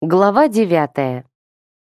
Глава девятая.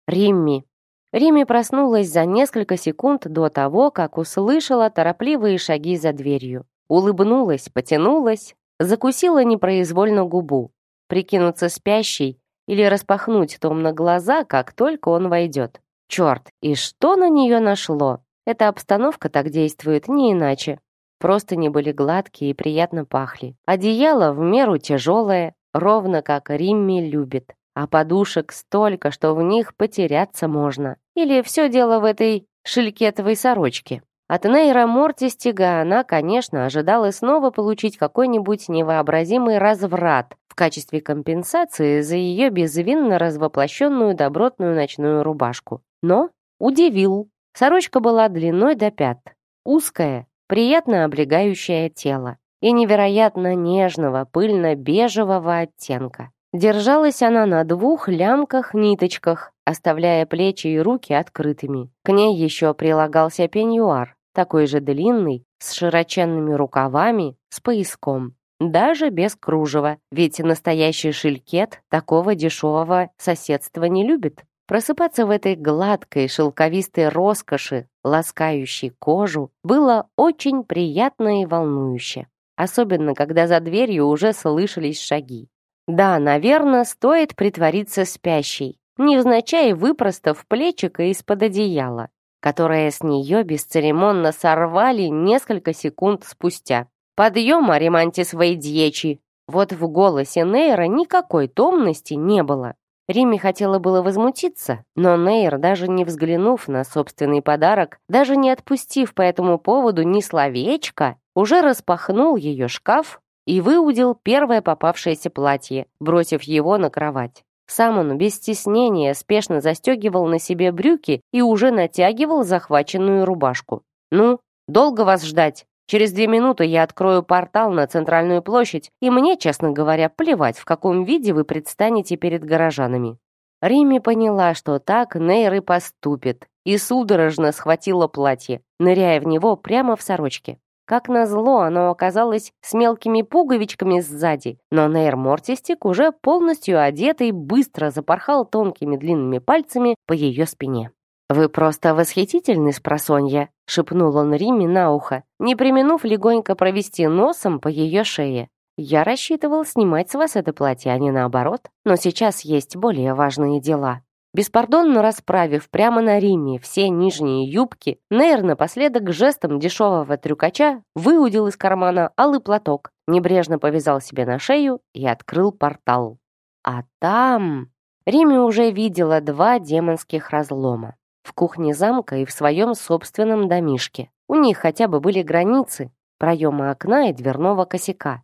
Римми. Римми проснулась за несколько секунд до того, как услышала торопливые шаги за дверью. Улыбнулась, потянулась, закусила непроизвольно губу. Прикинуться спящей или распахнуть томно глаза, как только он войдет. Черт, и что на нее нашло? Эта обстановка так действует, не иначе. Просто не были гладкие и приятно пахли. Одеяло в меру тяжелое, ровно как Римми любит а подушек столько, что в них потеряться можно. Или все дело в этой шелькетовой сорочке. От Нейра Мортистига она, конечно, ожидала снова получить какой-нибудь невообразимый разврат в качестве компенсации за ее безвинно развоплощенную добротную ночную рубашку. Но удивил. Сорочка была длиной до пят, узкая, приятно облегающая тело и невероятно нежного пыльно-бежевого оттенка. Держалась она на двух лямках-ниточках, оставляя плечи и руки открытыми. К ней еще прилагался пеньюар, такой же длинный, с широченными рукавами, с пояском. Даже без кружева, ведь настоящий шелькет такого дешевого соседства не любит. Просыпаться в этой гладкой шелковистой роскоши, ласкающей кожу, было очень приятно и волнующе. Особенно, когда за дверью уже слышались шаги. Да, наверное, стоит притвориться спящей, невзначай выпростав плечико из-под одеяла, которое с нее бесцеремонно сорвали несколько секунд спустя. «Подъем, Аримантис Вейдьечи!» Вот в голосе Нейра никакой томности не было. Риме хотела было возмутиться, но Нейр, даже не взглянув на собственный подарок, даже не отпустив по этому поводу ни словечка, уже распахнул ее шкаф, и выудил первое попавшееся платье, бросив его на кровать. Сам он без стеснения спешно застегивал на себе брюки и уже натягивал захваченную рубашку. «Ну, долго вас ждать? Через две минуты я открою портал на центральную площадь, и мне, честно говоря, плевать, в каком виде вы предстанете перед горожанами». Римми поняла, что так Нейр и поступит, и судорожно схватила платье, ныряя в него прямо в сорочке. Как назло, оно оказалось с мелкими пуговичками сзади, но Нейр Мортистик, уже полностью одетый, быстро запорхал тонкими длинными пальцами по ее спине. «Вы просто восхитительны, спросонья», — шепнул он Риме на ухо, не применув легонько провести носом по ее шее. «Я рассчитывал снимать с вас это платье, а не наоборот, но сейчас есть более важные дела». Беспардонно расправив прямо на Риме все нижние юбки, Нейр напоследок жестом дешевого трюкача выудил из кармана алый платок, небрежно повязал себе на шею и открыл портал. А там... Риме уже видела два демонских разлома. В кухне замка и в своем собственном домишке. У них хотя бы были границы, проемы окна и дверного косяка.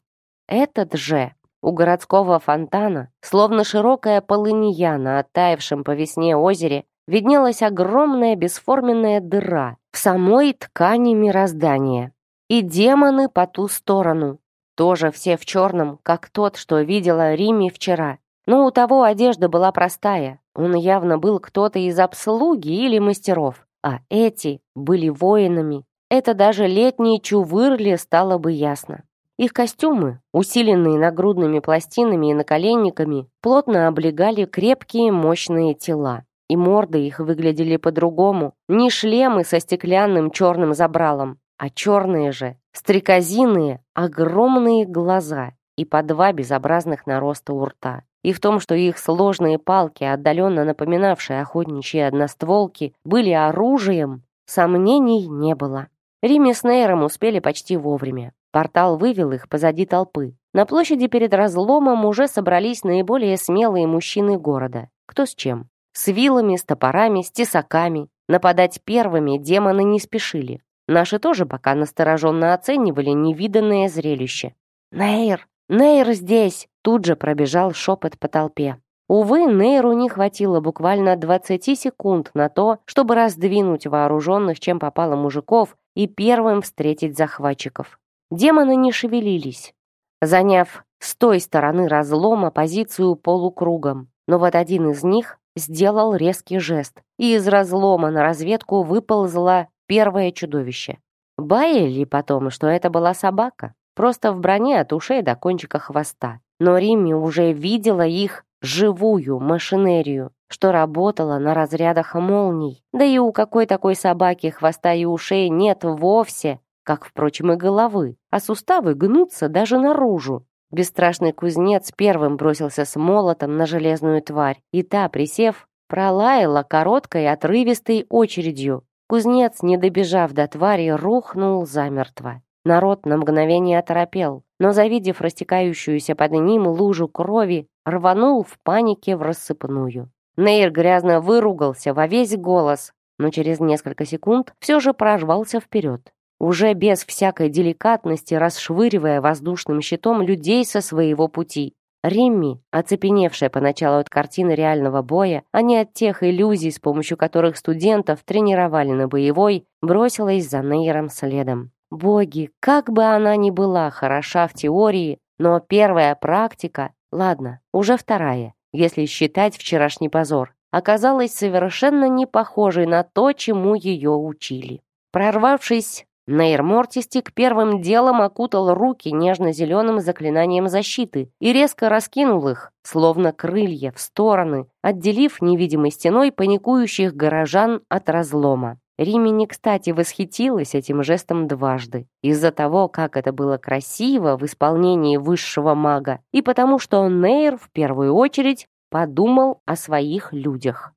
Этот же у городского фонтана, словно широкая полынья на оттаившем по весне озере, виднелась огромная бесформенная дыра в самой ткани мироздания. И демоны по ту сторону, тоже все в черном, как тот, что видела Риме вчера. Но у того одежда была простая, он явно был кто-то из обслуги или мастеров, а эти были воинами. Это даже летние чувырли стало бы ясно. Их костюмы, усиленные нагрудными пластинами и наколенниками, плотно облегали крепкие мощные тела. И морды их выглядели по-другому. Не шлемы со стеклянным черным забралом, а черные же, стрекозиные, огромные глаза и по два безобразных нароста у рта. И в том, что их сложные палки, отдаленно напоминавшие охотничьи одностволки, были оружием, сомнений не было. Риме с Нейром успели почти вовремя. Портал вывел их позади толпы. На площади перед разломом уже собрались наиболее смелые мужчины города. Кто с чем? С вилами, с топорами, с тесаками. Нападать первыми демоны не спешили. Наши тоже пока настороженно оценивали невиданное зрелище. «Нейр! Нейр здесь!» Тут же пробежал шепот по толпе. Увы, Нейру не хватило буквально 20 секунд на то, чтобы раздвинуть вооруженных, чем попало мужиков, и первым встретить захватчиков. Демоны не шевелились, заняв с той стороны разлома позицию полукругом. Но вот один из них сделал резкий жест, и из разлома на разведку выползло первое чудовище. Баяли потом, что это была собака, просто в броне от ушей до кончика хвоста. Но Римми уже видела их живую машинерию, что работала на разрядах молний. Да и у какой такой собаки хвоста и ушей нет вовсе, как, впрочем, и головы, а суставы гнутся даже наружу. Бесстрашный кузнец первым бросился с молотом на железную тварь, и та, присев, пролаяла короткой отрывистой очередью. Кузнец, не добежав до твари, рухнул замертво. Народ на мгновение оторопел, но, завидев растекающуюся под ним лужу крови, рванул в панике в рассыпную. Нейр грязно выругался во весь голос, но через несколько секунд все же прорвался вперед. Уже без всякой деликатности расшвыривая воздушным щитом людей со своего пути. Римми, оцепеневшая поначалу от картины реального боя, а не от тех иллюзий, с помощью которых студентов тренировали на боевой, бросилась за Нейром следом. Боги, как бы она ни была хороша в теории, но первая практика, ладно, уже вторая, если считать вчерашний позор, оказалась совершенно не похожей на то, чему ее учили. Прорвавшись, Нейр Мортистик первым делом окутал руки нежно-зеленым заклинанием защиты и резко раскинул их, словно крылья, в стороны, отделив невидимой стеной паникующих горожан от разлома. Римини, кстати, восхитилась этим жестом дважды. Из-за того, как это было красиво в исполнении высшего мага, и потому что Нейр в первую очередь подумал о своих людях.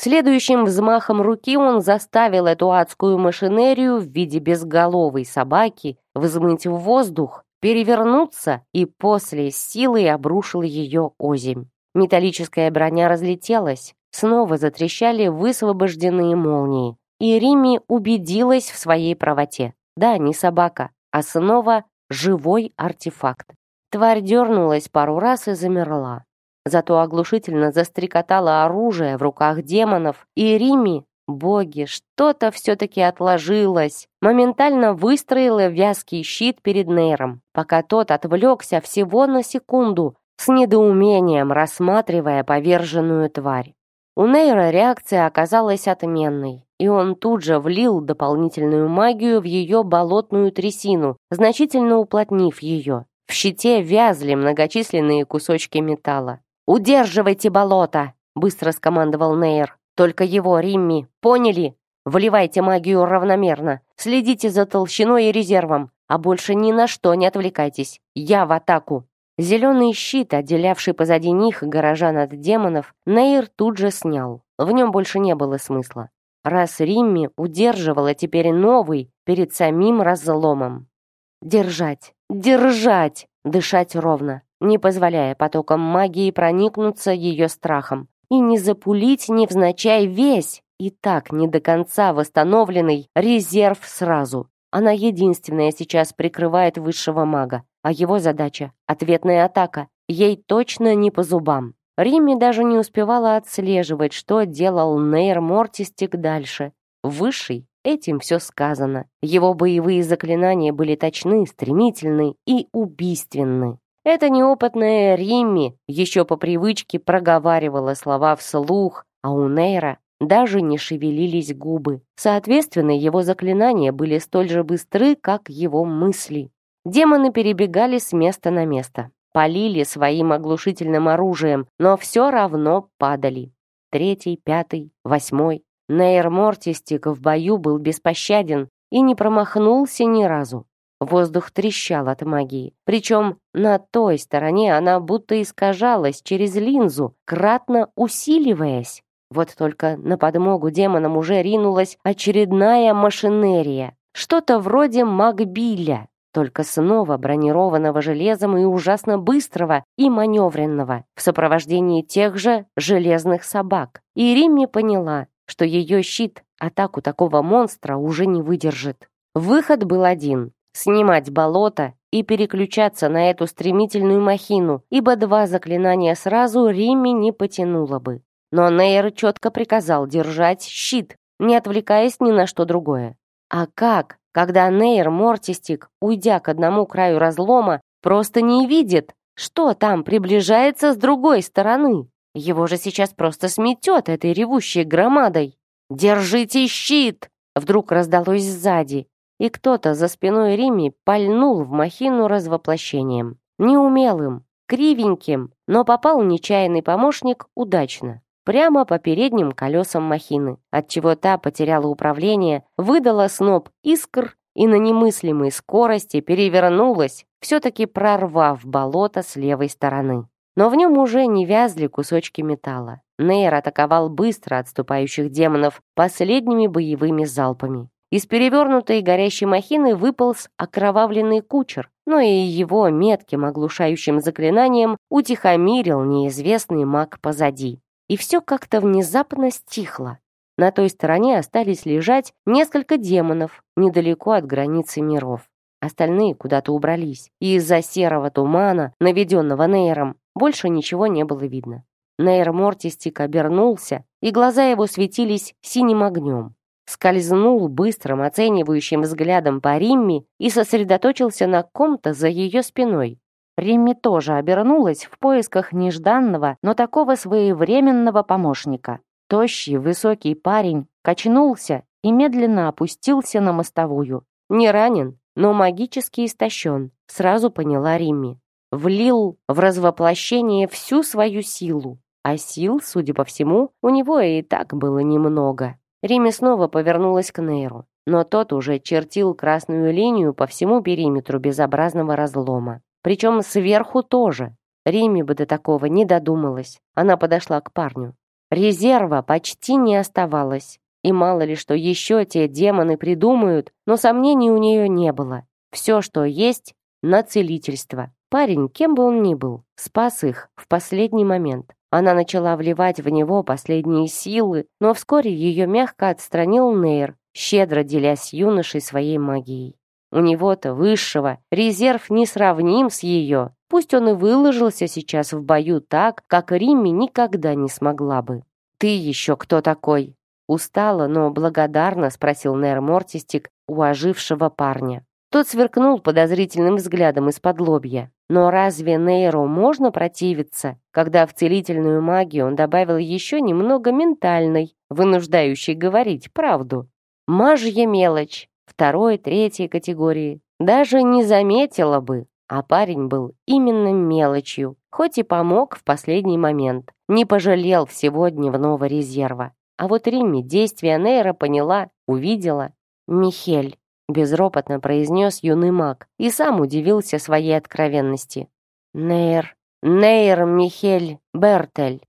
Следующим взмахом руки он заставил эту адскую машинерию в виде безголовой собаки взмыть в воздух, перевернуться и после силой обрушил ее озимь. Металлическая броня разлетелась, снова затрещали высвобожденные молнии. И Рими убедилась в своей правоте. Да, не собака, а снова живой артефакт. Тварь дернулась пару раз и замерла. Зато оглушительно застрекотало оружие в руках демонов, и Рими, боги, что-то все-таки отложилось, моментально выстроила вязкий щит перед Нейром, пока тот отвлекся всего на секунду, с недоумением рассматривая поверженную тварь. У Нейра реакция оказалась отменной и он тут же влил дополнительную магию в ее болотную трясину, значительно уплотнив ее. В щите вязли многочисленные кусочки металла. «Удерживайте болото!» — быстро скомандовал Нейр. «Только его, Римми, поняли? Вливайте магию равномерно, следите за толщиной и резервом, а больше ни на что не отвлекайтесь. Я в атаку!» Зеленый щит, отделявший позади них горожан от демонов, Нейр тут же снял. В нем больше не было смысла раз Римми удерживала теперь новый перед самим разломом. Держать, держать, дышать ровно, не позволяя потокам магии проникнуться ее страхом, и не запулить невзначай весь, и так не до конца восстановленный резерв сразу. Она единственная сейчас прикрывает высшего мага, а его задача — ответная атака. Ей точно не по зубам. Римми даже не успевала отслеживать, что делал Нейр Мортистик дальше. Высший, этим все сказано. Его боевые заклинания были точны, стремительны и убийственны. Эта неопытная Римми еще по привычке проговаривала слова вслух, а у Нейра даже не шевелились губы. Соответственно, его заклинания были столь же быстры, как его мысли. Демоны перебегали с места на место полили своим оглушительным оружием, но все равно падали. Третий, пятый, восьмой. Нейр Мортистик в бою был беспощаден и не промахнулся ни разу. Воздух трещал от магии. Причем на той стороне она будто искажалась через линзу, кратно усиливаясь. Вот только на подмогу демонам уже ринулась очередная машинерия. Что-то вроде Макбиля, только снова бронированного железом и ужасно быстрого и маневренного, в сопровождении тех же железных собак. И Римми поняла, что ее щит атаку такого монстра уже не выдержит. Выход был один — снимать болото и переключаться на эту стремительную махину, ибо два заклинания сразу Римми не потянуло бы. Но Нейр четко приказал держать щит, не отвлекаясь ни на что другое. А как? когда Нейр Мортистик, уйдя к одному краю разлома, просто не видит, что там приближается с другой стороны. Его же сейчас просто сметет этой ревущей громадой. «Держите щит!» Вдруг раздалось сзади, и кто-то за спиной Рими пальнул в махину развоплощением. Неумелым, кривеньким, но попал нечаянный помощник удачно. Прямо по передним колесам махины, отчего та потеряла управление, выдала сноп искр и на немыслимой скорости перевернулась, все-таки прорвав болото с левой стороны. Но в нем уже не вязли кусочки металла. Нейр атаковал быстро отступающих демонов последними боевыми залпами. Из перевернутой горящей махины выполз окровавленный кучер, но и его метким оглушающим заклинанием утихомирил неизвестный маг позади. И все как-то внезапно стихло. На той стороне остались лежать несколько демонов недалеко от границы миров. Остальные куда-то убрались, и из-за серого тумана, наведенного Нейром, больше ничего не было видно. Нейр Мортистик обернулся, и глаза его светились синим огнем скользнул быстрым оценивающим взглядом по Римме и сосредоточился на ком-то за ее спиной. Римми тоже обернулась в поисках нежданного, но такого своевременного помощника. Тощий, высокий парень качнулся и медленно опустился на мостовую. Не ранен, но магически истощен, сразу поняла Римми. Влил в развоплощение всю свою силу, а сил, судя по всему, у него и так было немного. Риме снова повернулась к Нейру, но тот уже чертил красную линию по всему периметру безобразного разлома. Причем сверху тоже. Риме бы до такого не додумалась. Она подошла к парню. Резерва почти не оставалось. И мало ли что еще те демоны придумают, но сомнений у нее не было. Все, что есть, на целительство. Парень, кем бы он ни был, спас их в последний момент. Она начала вливать в него последние силы, но вскоре ее мягко отстранил Нейр, щедро делясь юношей своей магией. У него-то высшего, резерв несравним с ее. Пусть он и выложился сейчас в бою так, как Римми никогда не смогла бы. «Ты еще кто такой?» Устало, но благодарно спросил Нейр Мортистик у ожившего парня. Тот сверкнул подозрительным взглядом из-под лобья. Но разве Нейру можно противиться, когда в целительную магию он добавил еще немного ментальной, вынуждающей говорить правду? Мажья мелочь, второй, третьей категории. Даже не заметила бы, а парень был именно мелочью, хоть и помог в последний момент, не пожалел всего дневного резерва. А вот Римми действия Нейра поняла, увидела. «Михель, безропотно произнес юный маг и сам удивился своей откровенности. Нейр, Нейр Михель Бертель.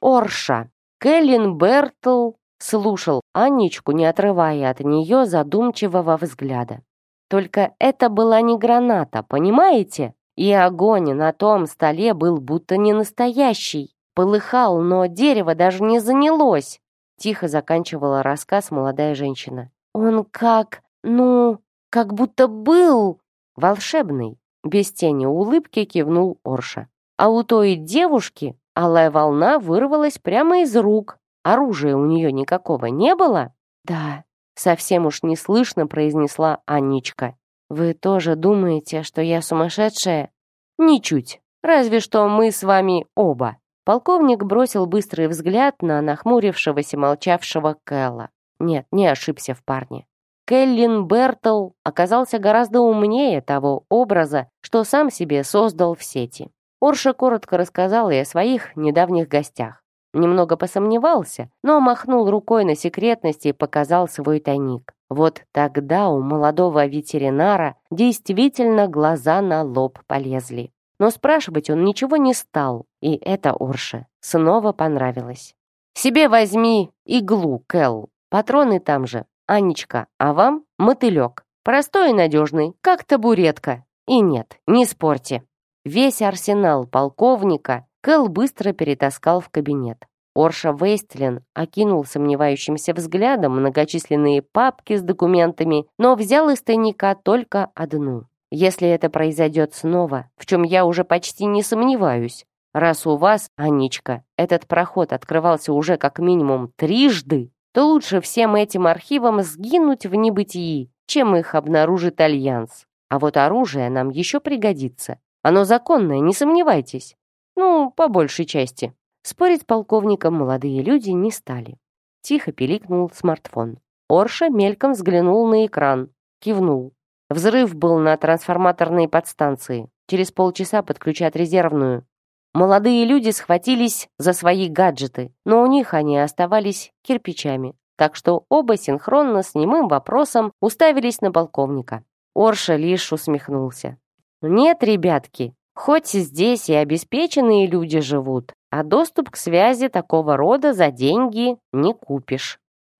Орша. Кэллин Бертл слушал Анничку, не отрывая от нее задумчивого взгляда. Только это была не граната, понимаете? И огонь на том столе был будто не настоящий. Полыхал, но дерево даже не занялось. Тихо заканчивала рассказ молодая женщина. Он как, ну, как будто был волшебный. Без тени улыбки кивнул Орша. А у той девушки алая волна вырвалась прямо из рук. Оружия у нее никакого не было? Да, совсем уж неслышно произнесла Анничка. Вы тоже думаете, что я сумасшедшая? Ничуть. Разве что мы с вами оба. Полковник бросил быстрый взгляд на нахмурившегося молчавшего Кэлла. Нет, не ошибся в парне. Келлин Бертл оказался гораздо умнее того образа, что сам себе создал в сети. Орша коротко рассказал и о своих недавних гостях. Немного посомневался, но махнул рукой на секретность и показал свой тайник. Вот тогда у молодого ветеринара действительно глаза на лоб полезли. Но спрашивать он ничего не стал, и это Орше снова понравилось. «Себе возьми иглу, Кэл. Патроны там же. Анечка, а вам мотылек. Простой и надежный, как табуретка. И нет, не спорьте». Весь арсенал полковника Кэл быстро перетаскал в кабинет. Орша Вейстлин окинул сомневающимся взглядом многочисленные папки с документами, но взял из тайника только одну. Если это произойдет снова, в чем я уже почти не сомневаюсь, раз у вас, Анечка, этот проход открывался уже как минимум трижды, то лучше всем этим архивам сгинуть в небытии, чем их обнаружит Альянс. А вот оружие нам еще пригодится. Оно законное, не сомневайтесь. Ну, по большей части. Спорить с полковником молодые люди не стали. Тихо пиликнул смартфон. Орша мельком взглянул на экран. кивнул. Взрыв был на трансформаторной подстанции. Через полчаса подключат резервную. Молодые люди схватились за свои гаджеты, но у них они оставались кирпичами. Так что оба синхронно с немым вопросом уставились на полковника. Орша лишь усмехнулся. «Нет, ребятки, хоть здесь и обеспеченные люди живут, а доступ к связи такого рода за деньги не купишь.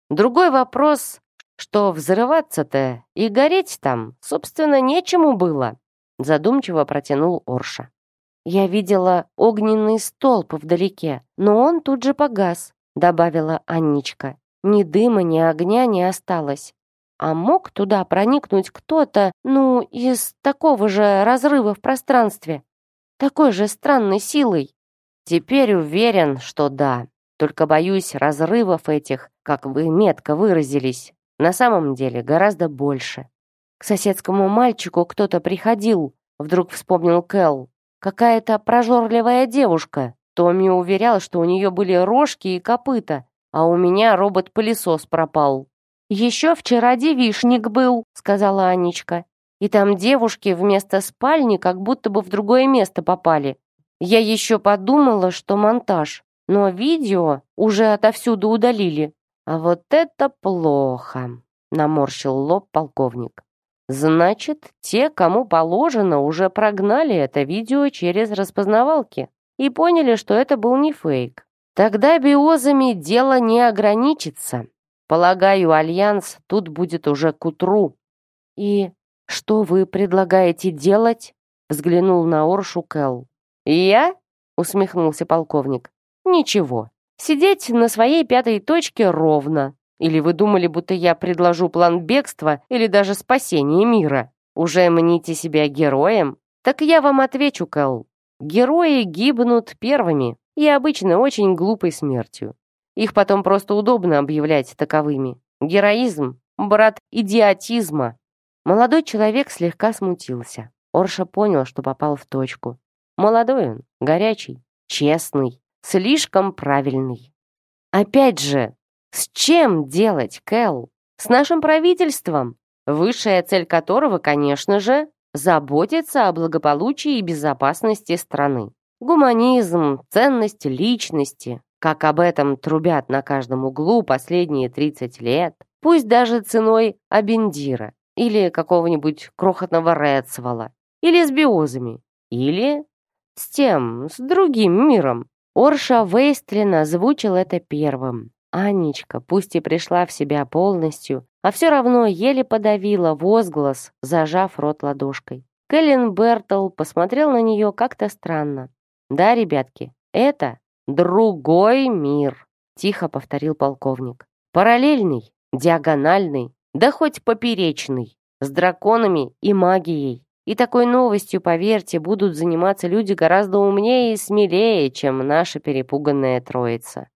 Другой вопрос, что взрываться-то и гореть там, собственно, нечему было», задумчиво протянул Орша. «Я видела огненный столб вдалеке, но он тут же погас», добавила Анничка. «Ни дыма, ни огня не осталось. А мог туда проникнуть кто-то, ну, из такого же разрыва в пространстве? Такой же странной силой?» «Теперь уверен, что да. Только боюсь разрывов этих, как вы метко выразились, на самом деле гораздо больше. К соседскому мальчику кто-то приходил, вдруг вспомнил Кэл. Какая-то прожорливая девушка. Томми уверял, что у нее были рожки и копыта, а у меня робот-пылесос пропал. «Еще вчера девишник был», — сказала Анечка. «И там девушки вместо спальни как будто бы в другое место попали. Я еще подумала, что монтаж, но видео уже отовсюду удалили. «А вот это плохо!» — наморщил лоб полковник. «Значит, те, кому положено, уже прогнали это видео через распознавалки и поняли, что это был не фейк. Тогда биозами дело не ограничится. Полагаю, Альянс тут будет уже к утру». «И что вы предлагаете делать?» — взглянул на Оршу Кэл. «Я?» — усмехнулся полковник. «Ничего. Сидеть на своей пятой точке ровно. Или вы думали, будто я предложу план бегства или даже спасения мира? Уже мните себя героем? Так я вам отвечу, Кэл. Герои гибнут первыми и обычно очень глупой смертью. Их потом просто удобно объявлять таковыми. Героизм — брат идиотизма. Молодой человек слегка смутился. Орша понял, что попал в точку. Молодой он, горячий, честный слишком правильный. Опять же, с чем делать, Кэл? С нашим правительством, высшая цель которого, конечно же, заботиться о благополучии и безопасности страны. Гуманизм, ценность личности, как об этом трубят на каждом углу последние 30 лет, пусть даже ценой Абендира или какого-нибудь крохотного Редсвола, или с биозами, или с тем, с другим миром, Орша Вейстлин озвучил это первым. Анечка, пусть и пришла в себя полностью, а все равно еле подавила возглас, зажав рот ладошкой. Кэлен Бертл посмотрел на нее как-то странно. «Да, ребятки, это другой мир», — тихо повторил полковник. «Параллельный, диагональный, да хоть поперечный, с драконами и магией. И такой новостью, поверьте, будут заниматься люди гораздо умнее и смелее, чем наша перепуганная троица.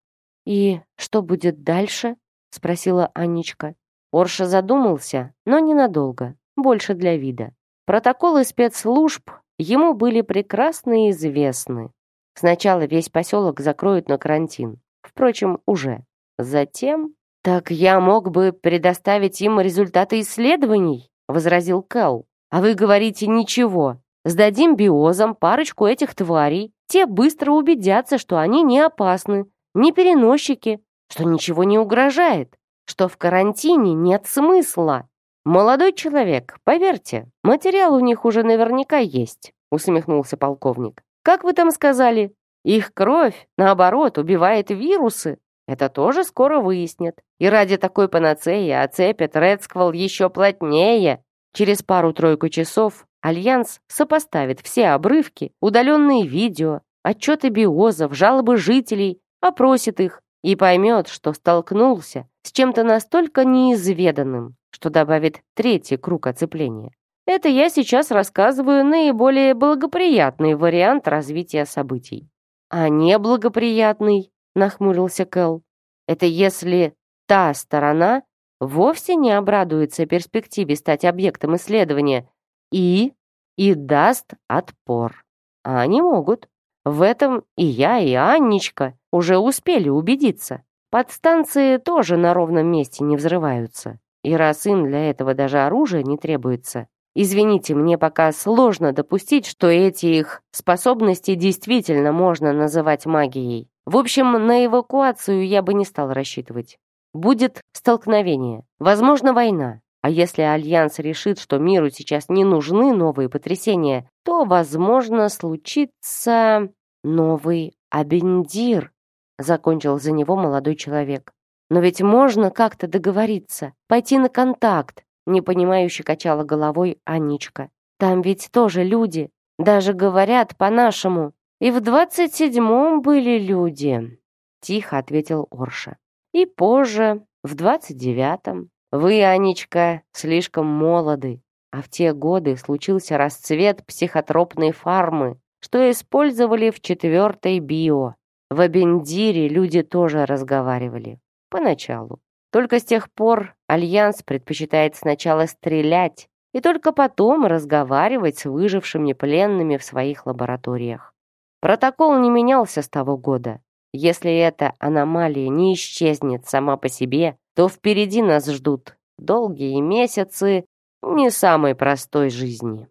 «И что будет дальше?» — спросила Анечка. Орша задумался, но ненадолго, больше для вида. Протоколы спецслужб ему были прекрасно известны. Сначала весь поселок закроют на карантин. Впрочем, уже. Затем... «Так я мог бы предоставить им результаты исследований», — возразил Кэл. А вы говорите ничего. Сдадим биозам парочку этих тварей. Те быстро убедятся, что они не опасны, не переносчики, что ничего не угрожает, что в карантине нет смысла. Молодой человек, поверьте, материал у них уже наверняка есть, усмехнулся полковник. Как вы там сказали? Их кровь, наоборот, убивает вирусы. Это тоже скоро выяснят. И ради такой панацеи оцепят Редсквал еще плотнее, Через пару-тройку часов Альянс сопоставит все обрывки, удаленные видео, отчеты биозов, жалобы жителей, опросит их и поймет, что столкнулся с чем-то настолько неизведанным, что добавит третий круг оцепления. Это я сейчас рассказываю наиболее благоприятный вариант развития событий. А неблагоприятный, нахмурился Кэл, это если та сторона вовсе не обрадуется перспективе стать объектом исследования и... и даст отпор. А они могут. В этом и я, и Анничка уже успели убедиться. Подстанции тоже на ровном месте не взрываются. И раз им для этого даже оружие не требуется, Извините, мне пока сложно допустить, что эти их способности действительно можно называть магией. В общем, на эвакуацию я бы не стал рассчитывать. Будет столкновение, возможно, война. А если Альянс решит, что миру сейчас не нужны новые потрясения, то, возможно, случится новый Абендир, закончил за него молодой человек. Но ведь можно как-то договориться, пойти на контакт, непонимающе качала головой Аничка. Там ведь тоже люди, даже говорят по-нашему. И в двадцать седьмом были люди, тихо ответил Орша. И позже, в двадцать девятом. Вы, Анечка, слишком молоды, а в те годы случился расцвет психотропной фармы, что использовали в четвертой био. В Абендире люди тоже разговаривали. Поначалу. Только с тех пор Альянс предпочитает сначала стрелять и только потом разговаривать с выжившими пленными в своих лабораториях. Протокол не менялся с того года. Если эта аномалия не исчезнет сама по себе, то впереди нас ждут долгие месяцы не самой простой жизни.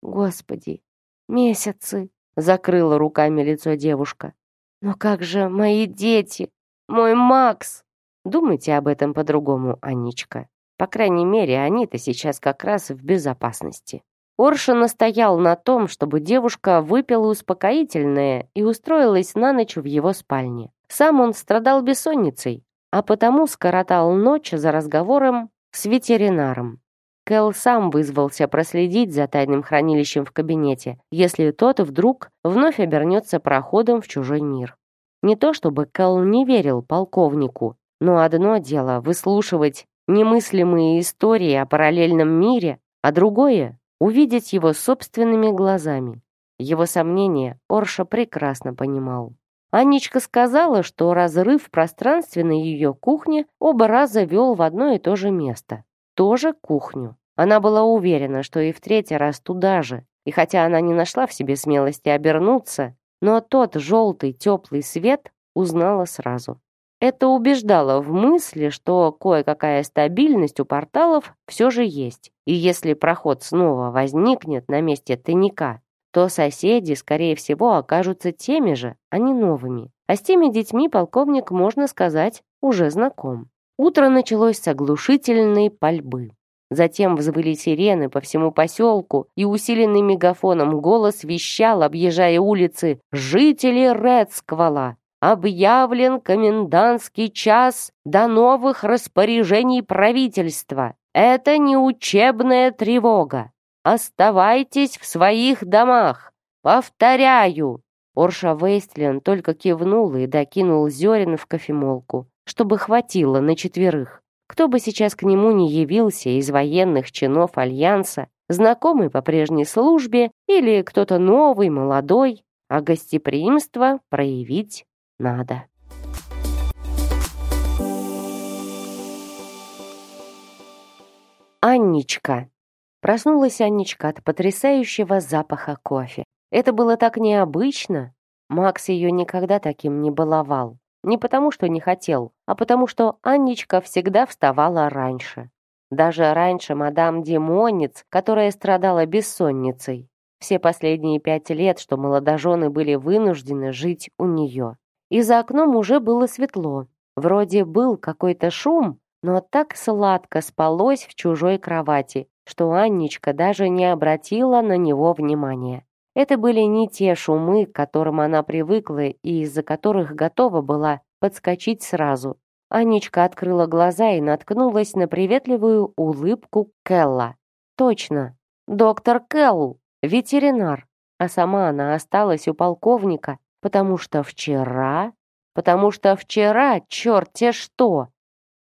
Господи, месяцы, закрыла руками лицо девушка. Но как же мои дети? Мой Макс? Думайте об этом по-другому, Аничка. По крайней мере, они-то сейчас как раз в безопасности. Орша настоял на том, чтобы девушка выпила успокоительное и устроилась на ночь в его спальне. Сам он страдал бессонницей, а потому скоротал ночь за разговором с ветеринаром. Кэл сам вызвался проследить за тайным хранилищем в кабинете, если тот вдруг вновь обернется проходом в чужой мир. Не то чтобы Кэл не верил полковнику, но одно дело выслушивать немыслимые истории о параллельном мире, а другое — увидеть его собственными глазами. Его сомнения Орша прекрасно понимал. Анечка сказала, что разрыв в пространстве на ее кухне оба раза вел в одно и то же место. Тоже кухню. Она была уверена, что и в третий раз туда же. И хотя она не нашла в себе смелости обернуться, но тот желтый теплый свет узнала сразу. Это убеждало в мысли, что кое-какая стабильность у порталов все же есть. И если проход снова возникнет на месте тайника, то соседи, скорее всего, окажутся теми же, а не новыми. А с теми детьми полковник, можно сказать, уже знаком. Утро началось с оглушительной пальбы. Затем взвыли сирены по всему поселку, и усиленный мегафоном голос вещал, объезжая улицы, «Жители Редсквала! Объявлен комендантский час до новых распоряжений правительства. Это не учебная тревога. Оставайтесь в своих домах. Повторяю. Орша Вейстлин только кивнул и докинул зерен в кофемолку, чтобы хватило на четверых. Кто бы сейчас к нему не явился из военных чинов Альянса, знакомый по прежней службе или кто-то новый, молодой, а гостеприимство проявить надо. Анничка. Проснулась Анничка от потрясающего запаха кофе. Это было так необычно. Макс ее никогда таким не баловал. Не потому, что не хотел, а потому, что Анничка всегда вставала раньше. Даже раньше мадам Димонец, которая страдала бессонницей. Все последние пять лет, что молодожены были вынуждены жить у нее и за окном уже было светло. Вроде был какой-то шум, но так сладко спалось в чужой кровати, что Анничка даже не обратила на него внимания. Это были не те шумы, к которым она привыкла и из-за которых готова была подскочить сразу. Анничка открыла глаза и наткнулась на приветливую улыбку Келла. Точно, доктор Келл, ветеринар. А сама она осталась у полковника, потому что вчера, потому что вчера, черт-те что,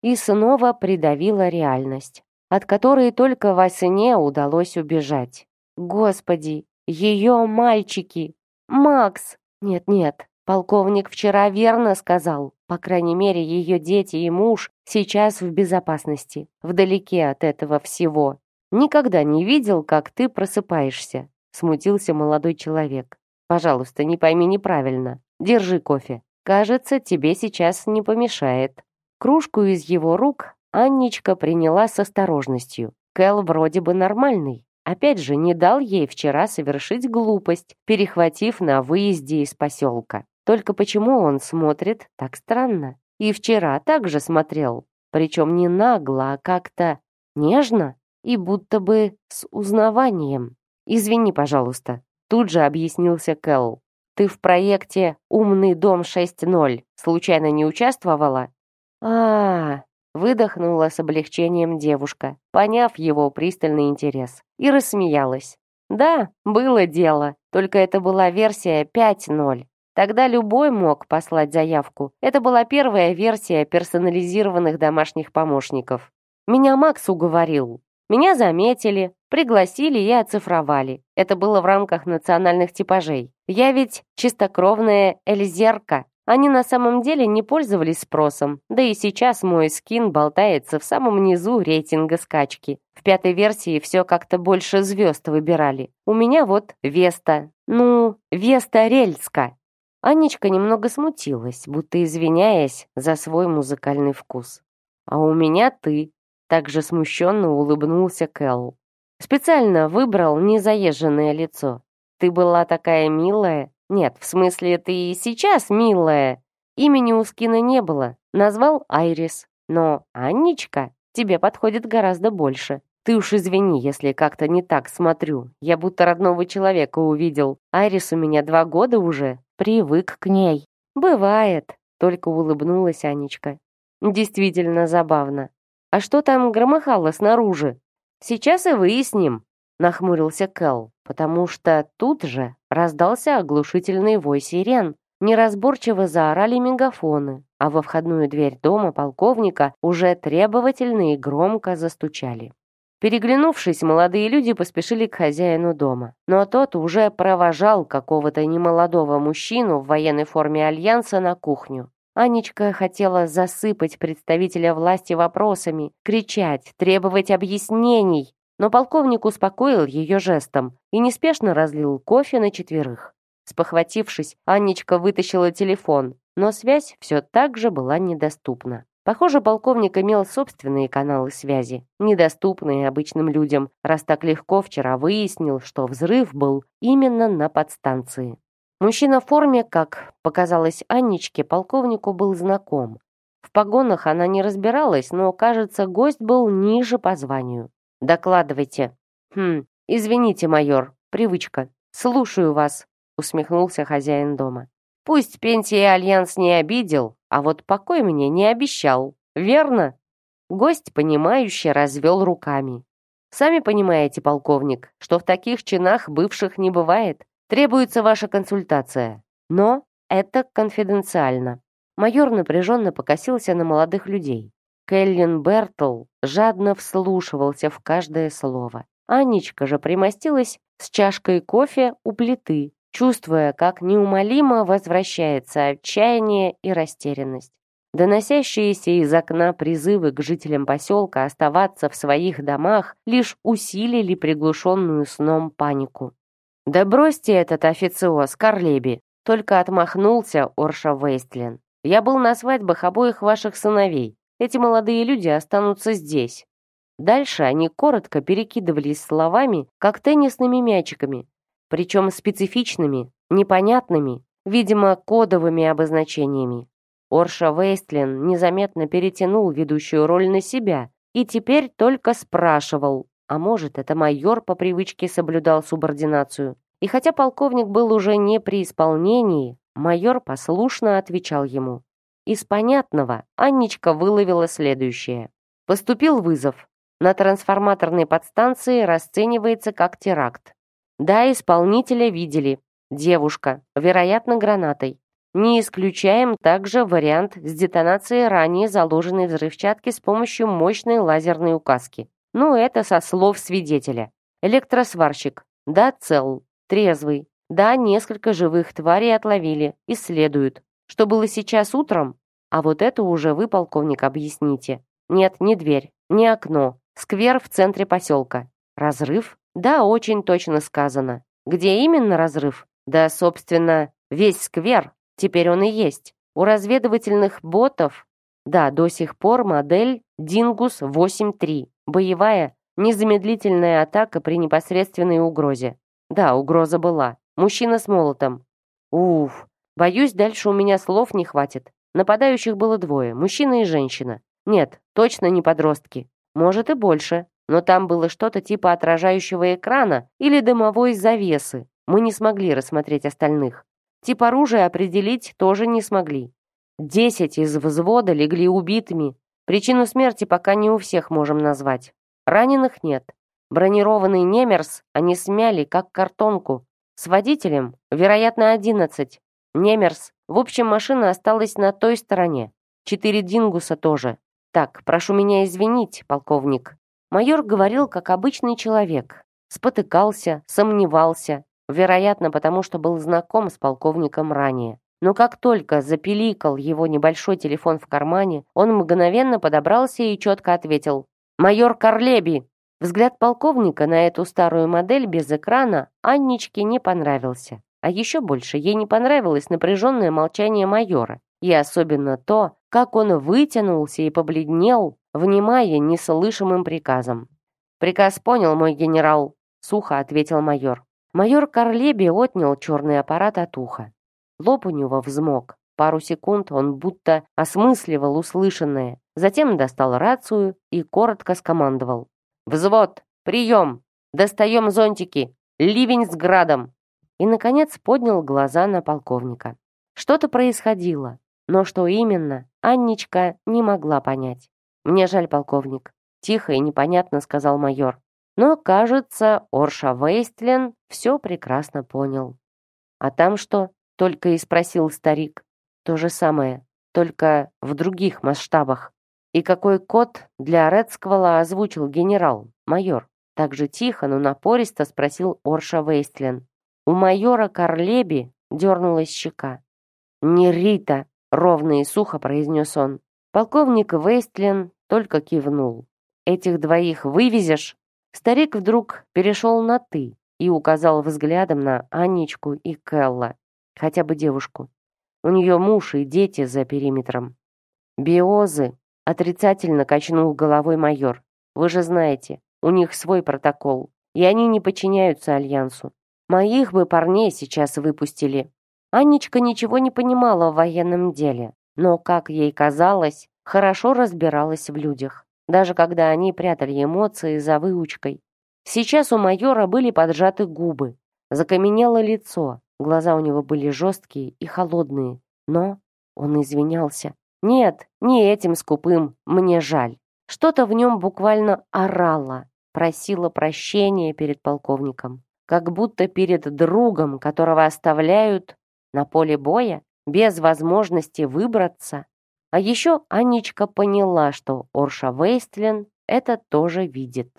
и снова придавила реальность, от которой только во сне удалось убежать. Господи, ее мальчики! Макс! Нет-нет, полковник вчера верно сказал. По крайней мере, ее дети и муж сейчас в безопасности, вдалеке от этого всего. Никогда не видел, как ты просыпаешься, смутился молодой человек. Пожалуйста, не пойми неправильно. Держи кофе. Кажется, тебе сейчас не помешает». Кружку из его рук Анничка приняла с осторожностью. Кэл вроде бы нормальный. Опять же, не дал ей вчера совершить глупость, перехватив на выезде из поселка. Только почему он смотрит так странно? И вчера также смотрел. Причем не нагло, а как-то нежно и будто бы с узнаванием. «Извини, пожалуйста», — тут же объяснился Кэл. «Ты в проекте «Умный дом 6.0» случайно не участвовала?» а, -а, -а выдохнула с облегчением девушка, поняв его пристальный интерес, и рассмеялась. «Да, было дело, только это была версия 5.0. Тогда любой мог послать заявку. Это была первая версия персонализированных домашних помощников. Меня Макс уговорил. Меня заметили, пригласили и оцифровали. Это было в рамках национальных типажей. Я ведь чистокровная эльзерка. Они на самом деле не пользовались спросом, да и сейчас мой скин болтается в самом низу рейтинга скачки. В пятой версии все как-то больше звезд выбирали. У меня вот Веста. Ну, Веста Рельска. Анечка немного смутилась, будто извиняясь за свой музыкальный вкус. «А у меня ты», — также смущенно улыбнулся Кэл. «Специально выбрал незаезженное лицо. Ты была такая милая. Нет, в смысле, ты и сейчас милая. Имени у Скина не было. Назвал Айрис. Но Анничка тебе подходит гораздо больше. Ты уж извини, если как-то не так смотрю. Я будто родного человека увидел. Айрис у меня два года уже, Привык к ней. Бывает, только улыбнулась Анечка. Действительно забавно. А что там громыхало снаружи? Сейчас и выясним, нахмурился Кэл, потому что тут же раздался оглушительный вой сирен. Неразборчиво заорали мегафоны, а во входную дверь дома полковника уже требовательно и громко застучали. Переглянувшись, молодые люди поспешили к хозяину дома. Но тот уже провожал какого-то немолодого мужчину в военной форме Альянса на кухню. Анечка хотела засыпать представителя власти вопросами, кричать, требовать объяснений, но полковник успокоил ее жестом и неспешно разлил кофе на четверых. Спохватившись, Анечка вытащила телефон, но связь все так же была недоступна. Похоже, полковник имел собственные каналы связи, недоступные обычным людям, раз так легко вчера выяснил, что взрыв был именно на подстанции. Мужчина в форме, как показалось Анничке, полковнику был знаком. В погонах она не разбиралась, но, кажется, гость был ниже по званию. «Докладывайте». «Хм, извините, майор, привычка. Слушаю вас», усмехнулся хозяин дома. «Пусть Пентия Альянс не обидел, а вот покой мне не обещал, верно?» Гость, понимающе развел руками. «Сами понимаете, полковник, что в таких чинах бывших не бывает. Требуется ваша консультация. Но это конфиденциально». Майор напряженно покосился на молодых людей. Келлин Бертл жадно вслушивался в каждое слово. Анечка же примостилась с чашкой кофе у плиты, чувствуя, как неумолимо возвращается отчаяние и растерянность. Доносящиеся из окна призывы к жителям поселка оставаться в своих домах лишь усилили приглушенную сном панику. «Да бросьте этот официоз, Карлеби!» Только отмахнулся Орша Вейстлин. «Я был на свадьбах обоих ваших сыновей. Эти молодые люди останутся здесь». Дальше они коротко перекидывались словами, как теннисными мячиками, причем специфичными, непонятными, видимо, кодовыми обозначениями. Орша Вейстлин незаметно перетянул ведущую роль на себя и теперь только спрашивал, а может, это майор по привычке соблюдал субординацию. И хотя полковник был уже не при исполнении, майор послушно отвечал ему. Из понятного Анничка выловила следующее. Поступил вызов. На трансформаторной подстанции расценивается как теракт. Да, исполнителя видели. Девушка, вероятно, гранатой. Не исключаем также вариант с детонацией ранее заложенной взрывчатки с помощью мощной лазерной указки. Но это со слов свидетеля. Электросварщик. Да, цел. Трезвый. Да, несколько живых тварей отловили. Исследуют. Что было сейчас утром? А вот это уже вы, полковник, объясните. Нет, не дверь, не окно. Сквер в центре поселка. Разрыв? Да, очень точно сказано. Где именно разрыв? Да, собственно, весь сквер. Теперь он и есть. У разведывательных ботов, да, до сих пор модель Дингус 8-3. Боевая, незамедлительная атака при непосредственной угрозе. Да, угроза была. Мужчина с молотом. Уф, боюсь, дальше у меня слов не хватит. Нападающих было двое, мужчина и женщина. Нет, точно не подростки. Может и больше, но там было что-то типа отражающего экрана или дымовой завесы. Мы не смогли рассмотреть остальных. Тип оружия определить тоже не смогли. Десять из взвода легли убитыми. Причину смерти пока не у всех можем назвать. Раненых нет. Бронированный Немерс они смяли, как картонку. С водителем, вероятно, одиннадцать. Немерс. В общем, машина осталась на той стороне. Четыре Дингуса тоже. Так, прошу меня извинить, полковник. Майор говорил, как обычный человек. Спотыкался, сомневался. Вероятно, потому что был знаком с полковником ранее. Но как только запиликал его небольшой телефон в кармане, он мгновенно подобрался и четко ответил «Майор Карлеби!». Взгляд полковника на эту старую модель без экрана Анничке не понравился. А еще больше ей не понравилось напряженное молчание майора. И особенно то, как он вытянулся и побледнел, внимая неслышимым приказом. «Приказ понял, мой генерал», — сухо ответил майор. Майор Карлеби отнял черный аппарат от уха. Лоб у него взмок. Пару секунд он будто осмысливал услышанное. Затем достал рацию и коротко скомандовал. «Взвод! Прием! Достаем зонтики! Ливень с градом!» И, наконец, поднял глаза на полковника. Что-то происходило, но что именно, Анничка не могла понять. «Мне жаль, полковник», — тихо и непонятно сказал майор. Но, кажется, Орша Вейстлен все прекрасно понял. «А там что?» — только и спросил старик. «То же самое, только в других масштабах». «И какой код для Редсквала озвучил генерал, майор?» Так же тихо, но напористо спросил Орша Вейстлен. У майора Карлеби дернулась щека. «Не Рита!» — ровно и сухо произнес он. Полковник Вейстлен только кивнул. «Этих двоих вывезешь?» Старик вдруг перешел на «ты» и указал взглядом на Анечку и Келла, хотя бы девушку. У нее муж и дети за периметром. «Биозы», — отрицательно качнул головой майор. «Вы же знаете, у них свой протокол, и они не подчиняются Альянсу. Моих бы парней сейчас выпустили». Анечка ничего не понимала в военном деле, но, как ей казалось, хорошо разбиралась в людях даже когда они прятали эмоции за выучкой. Сейчас у майора были поджаты губы, закаменело лицо, глаза у него были жесткие и холодные, но он извинялся. Нет, не этим скупым, мне жаль. Что-то в нем буквально орало, просило прощения перед полковником, как будто перед другом, которого оставляют на поле боя без возможности выбраться. А еще Анечка поняла, что Орша Вейстлин это тоже видит.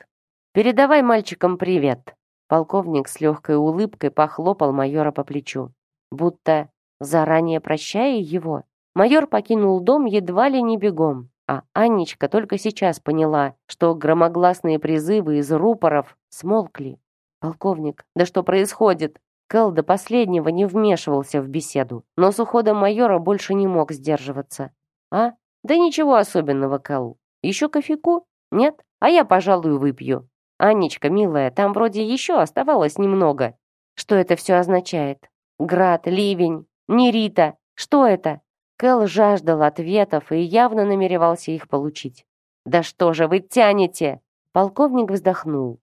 «Передавай мальчикам привет!» Полковник с легкой улыбкой похлопал майора по плечу, будто заранее прощая его. Майор покинул дом едва ли не бегом, а Анечка только сейчас поняла, что громогласные призывы из рупоров смолкли. «Полковник, да что происходит?» Кэл до последнего не вмешивался в беседу, но с уходом майора больше не мог сдерживаться. А? Да ничего особенного, Кэл. Еще кофейку? Нет? А я, пожалуй, выпью. Анечка, милая, там вроде еще оставалось немного. Что это все означает? Град, ливень, не Рита. Что это? Кэл жаждал ответов и явно намеревался их получить. «Да что же вы тянете?» Полковник вздохнул.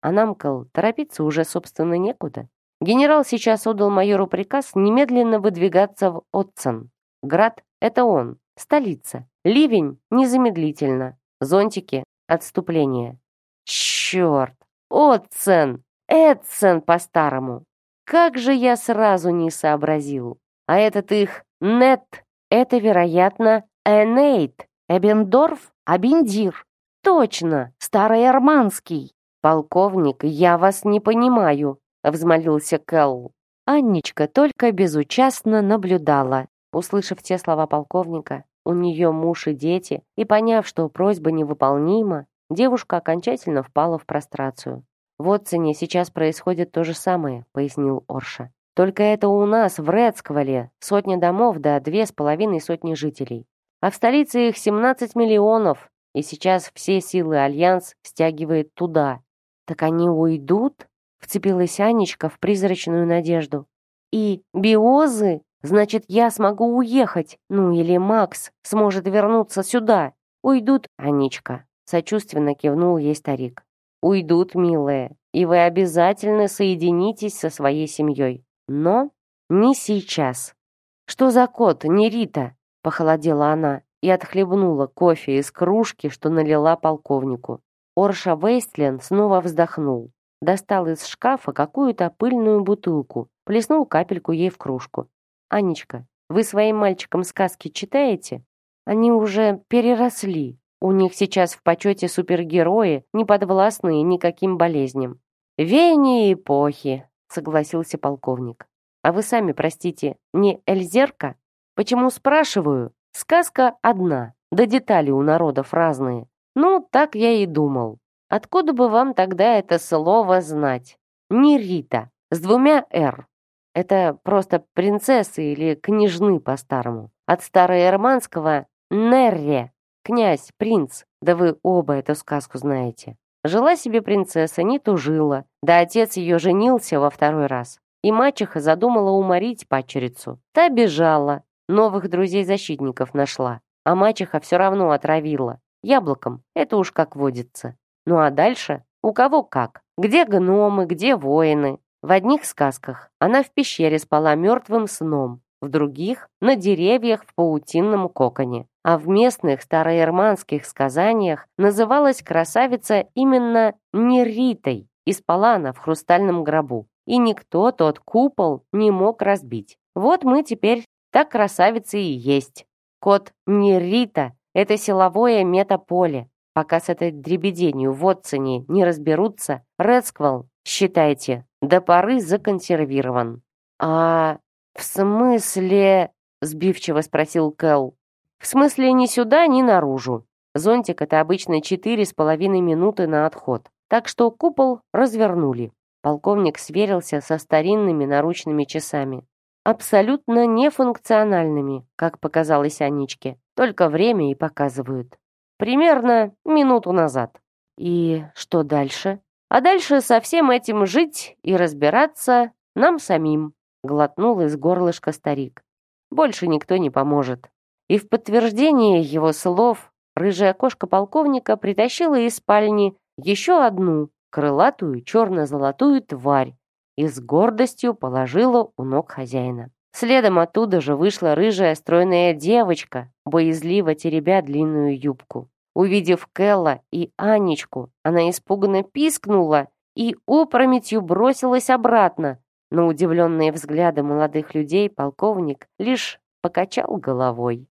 А нам, Кэл, торопиться уже, собственно, некуда. Генерал сейчас отдал майору приказ немедленно выдвигаться в Отцен. Град — это он. Столица. Ливень незамедлительно. Зонтики. Отступление. Черт! Отцен! Эдсен по-старому. Как же я сразу не сообразил. А этот их нет, это, вероятно, Энейт, Эбендорф, Абендир. Точно, старый арманский. Полковник, я вас не понимаю, взмолился Келл. Анничка только безучастно наблюдала. Услышав те слова полковника, у нее муж и дети, и поняв, что просьба невыполнима, девушка окончательно впала в прострацию. «В Отцене сейчас происходит то же самое», — пояснил Орша. «Только это у нас, в Рецквале, сотня домов да две с половиной сотни жителей. А в столице их 17 миллионов. и сейчас все силы Альянс стягивает туда. Так они уйдут? Вцепилась Анечка в призрачную надежду. И биозы? Значит, я смогу уехать. Ну или Макс сможет вернуться сюда. Уйдут, Анечка. Сочувственно кивнул ей старик. Уйдут, милая, и вы обязательно соединитесь со своей семьей. Но не сейчас. Что за кот, не Рита? Похолодела она и отхлебнула кофе из кружки, что налила полковнику. Орша Вейстлен снова вздохнул. Достал из шкафа какую-то пыльную бутылку, плеснул капельку ей в кружку. «Анечка, вы своим мальчикам сказки читаете? Они уже переросли. У них сейчас в почете супергерои, не подвластные никаким болезням». «Веяние эпохи», — согласился полковник. «А вы сами, простите, не Эльзерка? Почему спрашиваю? Сказка одна, да детали у народов разные. Ну, так я и думал. Откуда бы вам тогда это слово знать? Не Рита, с двумя «р». Это просто принцессы или княжны по-старому. От староэрманского «нерре», князь, принц. Да вы оба эту сказку знаете. Жила себе принцесса, не тужила, да отец ее женился во второй раз. И мачеха задумала уморить пачерицу. Та бежала, новых друзей-защитников нашла, а мачеха все равно отравила. Яблоком, это уж как водится. Ну а дальше? У кого как? Где гномы, где воины? В одних сказках она в пещере спала мертвым сном, в других — на деревьях в паутинном коконе. А в местных староерманских сказаниях называлась красавица именно Неритой, и спала она в хрустальном гробу. И никто тот купол не мог разбить. Вот мы теперь так красавицы и есть. Кот Нерита это силовое метаполе. Пока с этой дребеденью в Отцене не разберутся, Редсквал, считайте, до поры законсервирован. «А в смысле...» — сбивчиво спросил Кэл. «В смысле ни сюда, ни наружу. Зонтик — это обычно четыре с половиной минуты на отход. Так что купол развернули». Полковник сверился со старинными наручными часами. Абсолютно нефункциональными, как показалось Аничке. Только время и показывают. Примерно минуту назад. И что дальше? А дальше со всем этим жить и разбираться нам самим, глотнул из горлышка старик. Больше никто не поможет. И в подтверждение его слов рыжая кошка полковника притащила из спальни еще одну крылатую черно-золотую тварь и с гордостью положила у ног хозяина. Следом оттуда же вышла рыжая стройная девочка, боязливо теребя длинную юбку. Увидев Келла и Анечку, она испуганно пискнула и опрометью бросилась обратно. На удивленные взгляды молодых людей полковник лишь покачал головой.